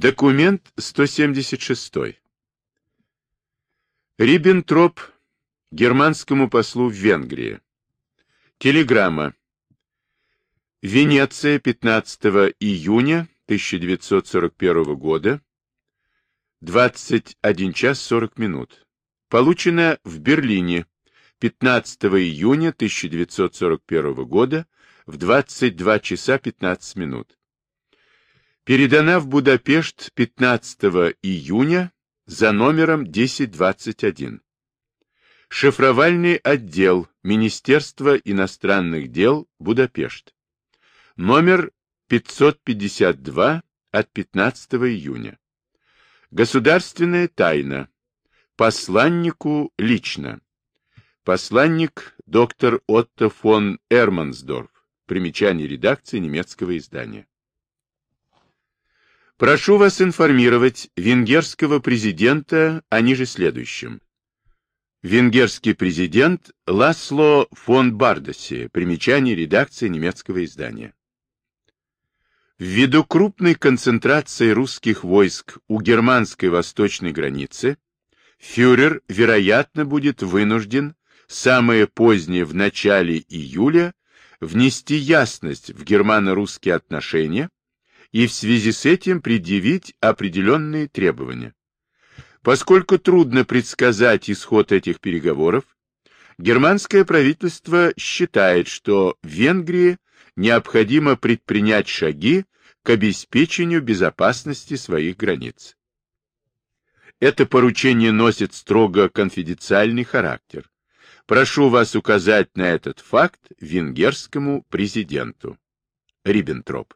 Документ 176. Риббентроп германскому послу в Венгрии. Телеграмма. Венеция, 15 июня 1941 года, 21 час 40 минут. Получено в Берлине 15 июня 1941 года в 22 часа 15 минут. Передана в Будапешт 15 июня за номером 1021. Шифровальный отдел Министерства иностранных дел Будапешт. Номер 552 от 15 июня. Государственная тайна. Посланнику лично. Посланник доктор Отто фон Эрмансдорф. Примечание редакции немецкого издания. Прошу вас информировать венгерского президента о ниже следующем. Венгерский президент Ласло фон Бардоси. Примечание редакции немецкого издания. Ввиду крупной концентрации русских войск у германской восточной границы, фюрер, вероятно, будет вынужден самое позднее в начале июля внести ясность в германо-русские отношения и в связи с этим предъявить определенные требования. Поскольку трудно предсказать исход этих переговоров, германское правительство считает, что Венгрии необходимо предпринять шаги к обеспечению безопасности своих границ. Это поручение носит строго конфиденциальный характер. Прошу вас указать на этот факт венгерскому президенту. Риббентроп.